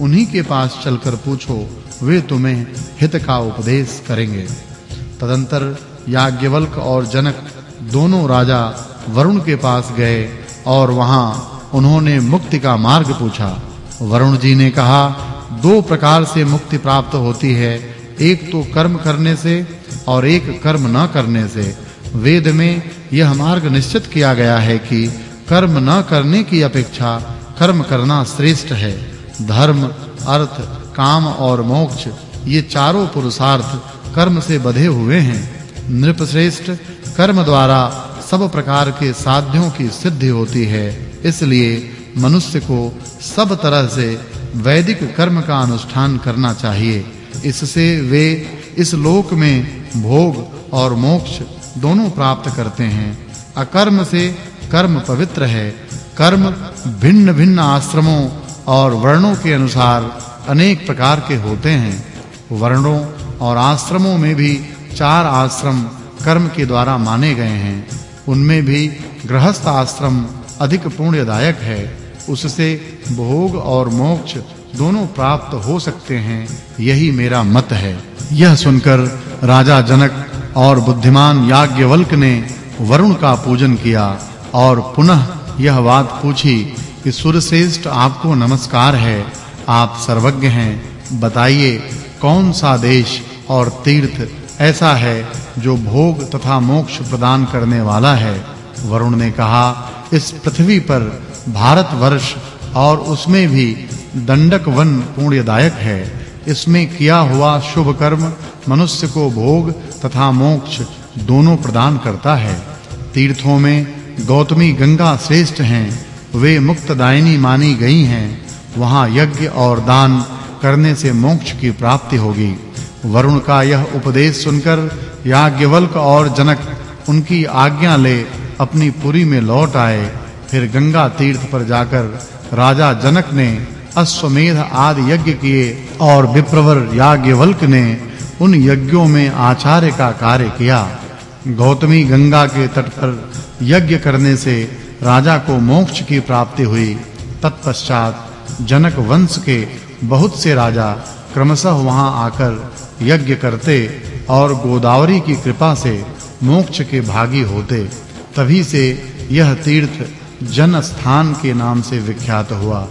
उन्हीं के पास चलकर पूछो, वे तुम्हें हित का उपदेश करेंगे। तदंतर याज्ञवल्क और जनक दोनों राजा वरुण के पास गए और वहाँ उन्होंने मुक्ति का मार्ग पूछा। वरुण जी ने कहा, दो प्रकार से मुक्ति प्राप्त होती है, एक तो कर्म करने से और एक कर्म न करने से। वेद में यह मार्ग निश्चित किया गया है कि कर्म न करने की अपेक्षा कर्म करना श्रेष्ठ है। धर्म, अर्थ, काम और मोक्ष, ये चारों पुरुषार्थ कर्म से बधे हुए हैं। नृपश्रेष्ठ कर्म द्वारा सब प्रकार के साध्यों की सिद्धि होती है। इसलिए मनुष्य को सब तरह से वैदिक कर्म का अनुष्ठान करना चाहिए। इससे वे इस लोक में भोग और मोक्ष दोनों प्राप्त करते हैं। अकर्म से कर्म पवित्र है। कर्म भिन्न-भिन्न आश्रमों और वर्णों के अनुसार अनेक प्रकार के होते हैं। वर्णों और आश्रमों में भी चार आश्रम कर्म के द्वारा माने गए हैं। उनमें भी गृहस्थ आश्रम अधिक पुण्यदायक है। उससे भोग और मोक्ष दोनों प्राप्त हो सकते हैं, यही मेरा मत है। यह सुनकर राजा जनक और बुद्धिमान याज्ञवल्क ने वरुण का पूजन किया और पुनः यह बात पूछी कि सूर्यश्रेष्ठ आपको नमस्कार है। आप सर्वज्ञ हैं। बताइए, कौन सा देश और तीर्थ ऐसा है जो भोग तथा मोक्ष प्रदान करने वाला है? वरुण ने कहा, इस पृथ्वी पर भारत वर्ष और उसमें भी दंडक वन पुण्यदायक है। इसमें किया हुआ शुभ कर्म मनुष्य को भोग तथा मोक्ष दोनों प्रदान करता है। तीर्थों में गौतमी गंगा श्रेष्ठ हैं। वे मुक्तदायिनी मानी गई हैं। वहाँ यज्ञ और दान करने से मोक्ष की प्राप्ति होगी। वरुण का यह उपदेश सुनकर याज्ञवल्क और जनक उनकी आज्ञा ले अपनी पुरी में लौट आए। फिर गंगा तीर्थ पर जाकर राजा जनक ने अश्वमेध आदि यज्ञ किए और विप्रवर याज्ञवल्क ने उन यज्ञों में आचार्य का कार्य किया। गौतमी गंगा के तट पर यज्ञ करने से राजा को मोक्ष की प्राप्ति हुई। तत्पश्चात जनक वंश के बहुत से राजा क्रमशः वहाँ आकर यज्ञ करते और गोदावरी की कृपा से मोक्ष के भागी होते। तभी से यह तीर्थ जन स्थान के नाम से विख्यात हुआ।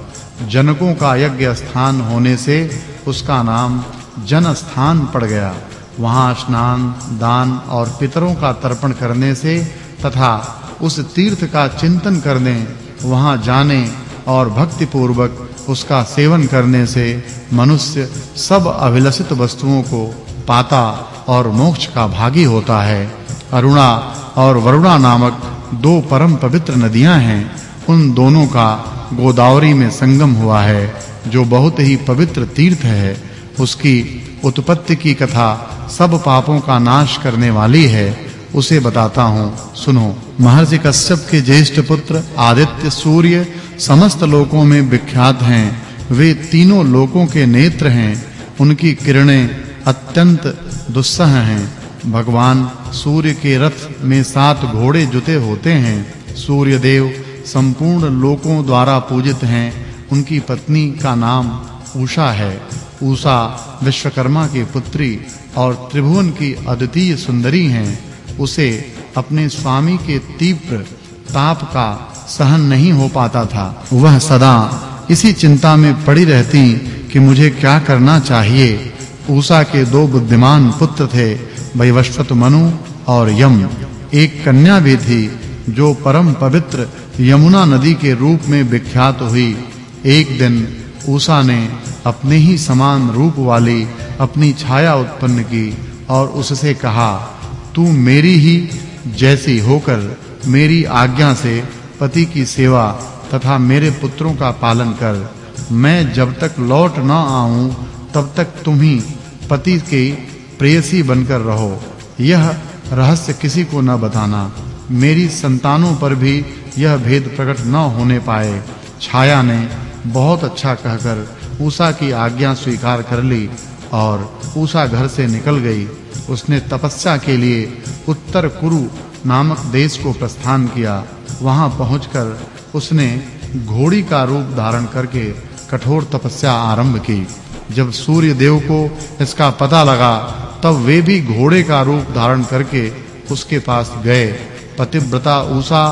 जनकों का यज्ञ स्थान होने से उसका नाम जन स्थान पड़ गया। वहाँ स्नान, दान और पितरों का तर्पण करने से तथा उस तीर्थ का चिंतन करने, वहाँ जाने और भक्ति पूर्वक उसका सेवन करने से मनुष्य सब अभिलषित वस्तुओं को पाता और मोक्ष का भागी होता है। अरुणा और वरुणा नामक दो परम पवित्र नदियाँ हैं। उन दोनों का गोदावरी में संगम हुआ है, जो बहुत ही पवित्र तीर्थ है। उसकी उत्पत्ति की कथा सब पापों का नाश करने वाली है। उसे बताता हूँ। सुनो, महर्षि कश्यप के ज्येष्ठ पुत्र आदित्य सूर्य समस्त लोकों में विख्यात हैं। वे तीनों लोकों के नेत्र हैं। उनकी किरणें अत्यंत दुस्सह हैं। भगवान सूर्य के रथ में सात घोड़े जुते होते हैं। सूर्य देव संपूर्ण लोकों द्वारा पूजित हैं। उनकी पत्नी का नाम उषा है। उषा विश्वकर्मा की पुत्री और त्रिभुवन की अद्वितीय सुंदरी हैं। उसे अपने स्वामी के तीव्र ताप का सहन नहीं हो पाता था। वह सदा इसी चिंता में पड़ी रहती कि मुझे क्या करना चाहिए। उषा के दो बुद्धिमान पुत्र थे, वैवस्वत मनु और यम। एक कन्या भी थी, जो परम पवित्र यमुना नदी के रूप में विख्यात हुई। एक दिन उषा ने अपने ही समान रूप वाली अपनी छाया उत्पन्न की और उससे कहा तू मेरी ही जैसी होकर मेरी आज्ञा से पति की सेवा तथा मेरे पुत्रों का पालन कर। मैं जब तक लौट न आऊँ, तब तक तुम ही पति के प्रेयसी बनकर रहो। यह रहस्य किसी को न बताना। मेरी संतानों पर भी यह भेद प्रकट न होने पाए। छाया ने बहुत अच्छा कहकर उषा की आज्ञा स्वीकार कर ली और उषा घर से निकल गई। उसने तपस्या के लिए उत्तर कुरु नामक देश को प्रस्थान किया। वहाँ पहुंचकर उसने घोड़ी का रूप धारण करके कठोर तपस्या आरंभ की। जब सूर्य देव को इसका पता लगा, तब वे भी घोड़े का रूप धारण करके उसके पास गए। पतिव्रता उषा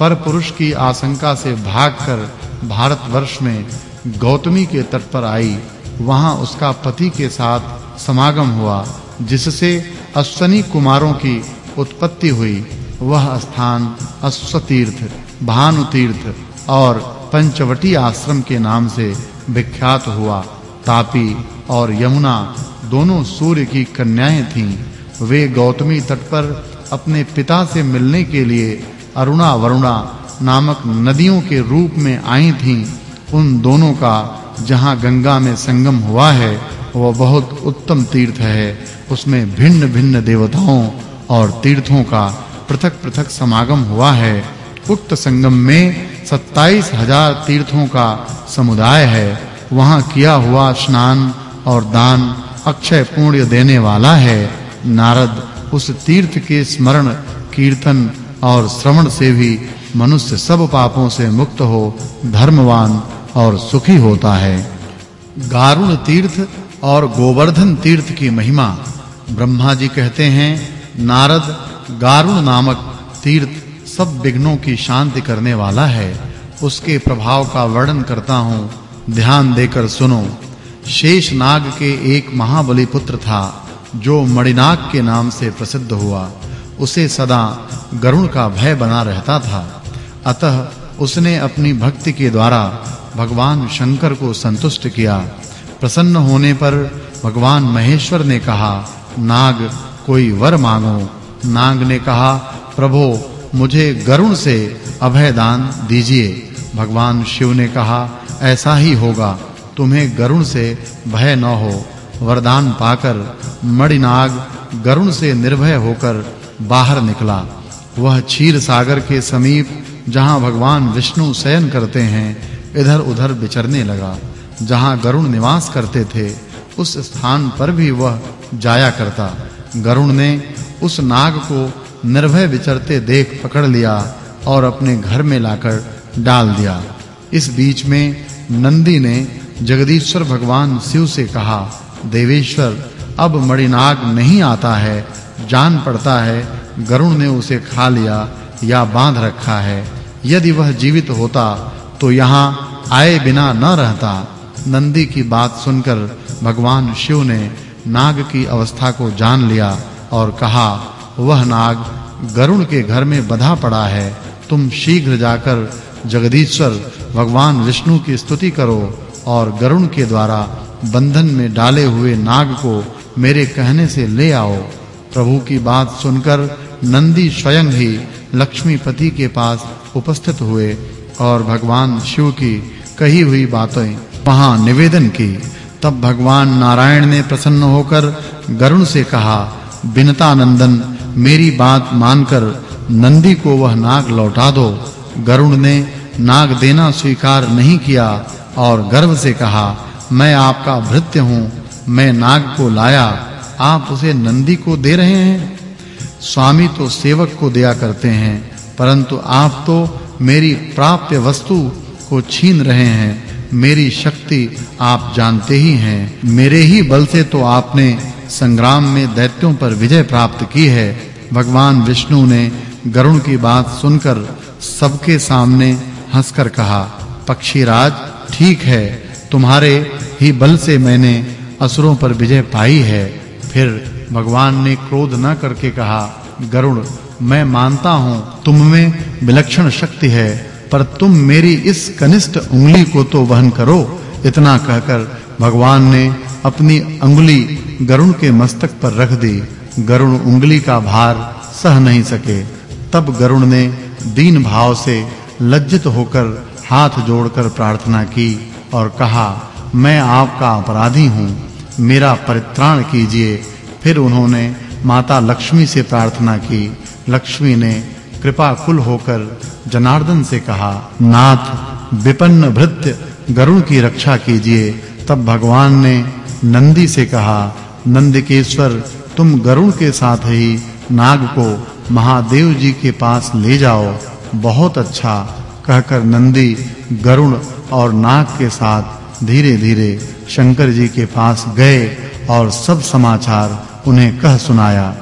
पर पुरुष की आशंका से भागकर भारतवर्ष में गौतमी के तट पर आई। वहाँ उसका पति के साथ समागम हुआ। जिससे अश्वनी कुमारों की उत्पत्ति हुई, वह स्थान अश्वतीर्थ, भानुतीर्थ और पंचवटी आश्रम के नाम से विख्यात हुआ। तापी और यमुना दोनों सूर्य की कन्याएँ थीं। वे गौतमी तट पर अपने पिता से मिलने के लिए अरुणा वरुणा नामक नदियों के रूप में आई थीं। उन दोनों का जहाँ गंगा में संगम हुआ है वह बहुत उत्तम तीर्थ है। उसमें भिन्न-भिन्न देवताओं और तीर्थों का पृथक-पृथक समागम हुआ है। उक्त संगम में 27000 तीर्थों का समुदाय है। वहाँ किया हुआ स्नान और दान अक्षय पुण्य देने वाला है। नारद उस तीर्थ के स्मरण, कीर्तन और श्रवण से भी मनुष्य सब पापों से मुक्त हो, धर्मवान और सुखी होता है। गारुण तीर्थ और गोवर्धन तीर्थ की महिमा। ब्रह्मा जी कहते हैं, नारद, गारुण नामक तीर्थ सब विघ्नों की शांति करने वाला है। उसके प्रभाव का वर्णन करता हूँ। ध्यान देकर सुनो। शेष नाग के एक महाबली पुत्र था, जो मणिनाग के नाम से प्रसिद्ध हुआ। उसे सदा गरुण का भय बना रहता था। अतः उसने अपनी भक्ति के द्वारा भगवान शंकर को संतुष्ट किया। प्रसन्न होने पर भगवान महेश्वर ने कहा, नाग, कोई वर मांगो। नाग ने कहा, प्रभु, मुझे गरुण से अभय दान दीजिए। भगवान शिव ने कहा, ऐसा ही होगा, तुम्हें गरुण से भय न हो। वरदान पाकर मणिनाग गरुण से निर्भय होकर बाहर निकला। वह क्षीर सागर के समीप, जहाँ भगवान विष्णु शयन करते हैं, इधर-उधर विचरने लगा। जहाँ गरुण निवास करते थे, उस स्थान पर भी वह जाया करता। गरुण ने उस नाग को निर्भय विचरते देख पकड़ लिया और अपने घर में लाकर डाल दिया। इस बीच में नंदी ने जगदीश्वर भगवान शिव से कहा, देवेश्वर, अब मणिनाग नहीं आता है, जान पड़ता है, गरुण ने उसे खा लिया या बाँध रखा है। यदि वह जीवित होता तो यहाँ आए बिना न रहता। नंदी की बात सुनकर भगवान शिव ने नाग की अवस्था को जान लिया और कहा, वह नाग गरुण के घर में बधा पड़ा है। तुम शीघ्र जाकर जगदीश्वर, भगवान विष्णु की स्तुति करो और गरुण के द्वारा बंधन में डाले हुए नाग को मेरे कहने से ले आओ। प्रभु की बात सुनकर नंदी स्वयं ही लक्ष्मीपति के पास उपस्थित हुए और भगवान शिव की कही हुई बातें वहाँ निवेदन की। तब भगवान नारायण ने प्रसन्न होकर गरुण से कहा बिनता नंदन मेरी बात मानकर नंदी को वह नाग लौटा दो। गरुण ने नाग देना स्वीकार नहीं किया और गर्व से कहा, मैं आपका भृत्य हूँ, मैं नाग को लाया, आप उसे नंदी को दे रहे हैं? स्वामी तो सेवक को दिया करते हैं, परंतु आप तो मेरी प्राप्य वस्तु को छीन रहे हैं। मेरी शक्ति आप जानते ही हैं। मेरे ही बल से तो आपने संग्राम में दैत्यों पर विजय प्राप्त की है। भगवान विष्णु ने गरुण की बात सुनकर सबके सामने हंसकर कहा, पक्षीराज, ठीक है, तुम्हारे ही बल से मैंने असुरों पर विजय पाई है। फिर भगवान ने क्रोध न करके कहा, गरुण, मैं मानता हूँ, तुम में विलक्षण शक्ति है। पर तुम मेरी इस कनिष्ठ उंगली को तो वहन करो, इतना कहकर भगवान ने अपनी अंगुली गरुण के मस्तक पर रख दी। गरुण उंगली का भार सह नहीं सके। तब गरुण ने दीन भाव से लज्जित होकर हाथ जोड़कर प्रार्थना की और कहा, मैं आपका अपराधी हूँ। मेरा परित्राण कीजिए। फिर उन्होंने माता लक्ष्मी से प्रार्थना की। लक्ष्मी ने कृपा कुल होकर जनार्दन से कहा, नाथ, विपन्न भृत्य गरुण की रक्षा कीजिए। तब भगवान ने नंदी से कहा, नंदकेश्वर, तुम गरुण के साथ ही नाग को महादेव जी के पास ले जाओ। बहुत अच्छा। कहकर नंदी गरुण और नाग के साथ धीरे-धीरे शंकर जी के पास गए और सब समाचार उन्हें कह सुनाया।